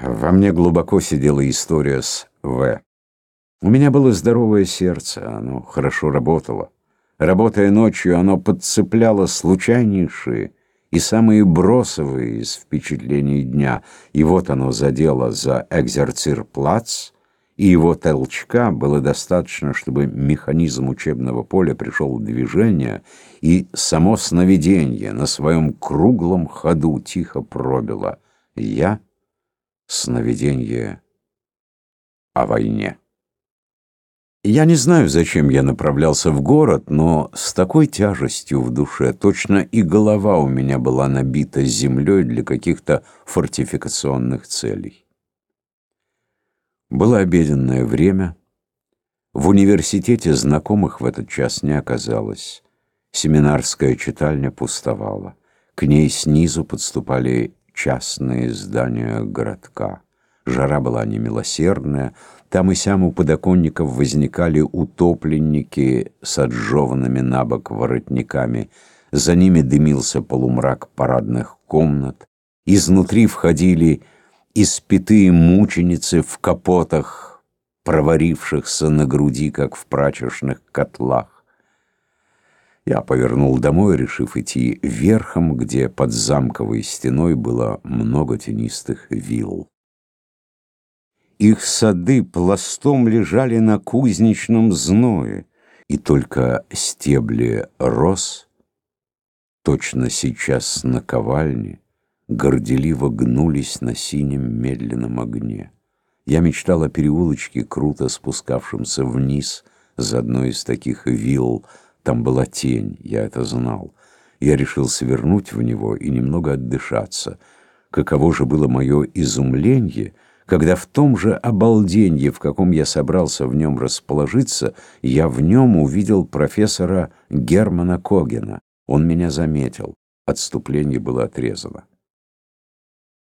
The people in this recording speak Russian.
Во мне глубоко сидела история с В. У меня было здоровое сердце, оно хорошо работало. Работая ночью, оно подцепляло случайнейшие и самые бросовые из впечатлений дня. И вот оно задело за экзерцирплац, и его толчка было достаточно, чтобы механизм учебного поля пришел в движение, и само сновидение на своем круглом ходу тихо пробило. Я — сновидение о войне. Я не знаю, зачем я направлялся в город, но с такой тяжестью в душе, точно и голова у меня была набита землей для каких-то фортификационных целей. Было обеденное время. В университете знакомых в этот час не оказалось. Семинарская читальня пустовала. К ней снизу подступали частные здания городка. Жара была немилосердная. Там и сям у подоконников возникали утопленники с отжеванными на воротниками. За ними дымился полумрак парадных комнат. Изнутри входили испятые мученицы в капотах, проварившихся на груди, как в прачечных котлах. Я повернул домой, решив идти верхом, где под замковой стеной было много тенистых вилл. Их сады пластом лежали на кузнечном зное, и только стебли роз, точно сейчас на ковальне, горделиво гнулись на синем медленном огне. Я мечтал о переулочке, круто спускавшемся вниз за одной из таких вилл. Там была тень, я это знал. Я решил свернуть в него и немного отдышаться. Каково же было мое изумление, когда в том же обалденье, в каком я собрался в нем расположиться, я в нем увидел профессора Германа Когена. Он меня заметил. Отступление было отрезано.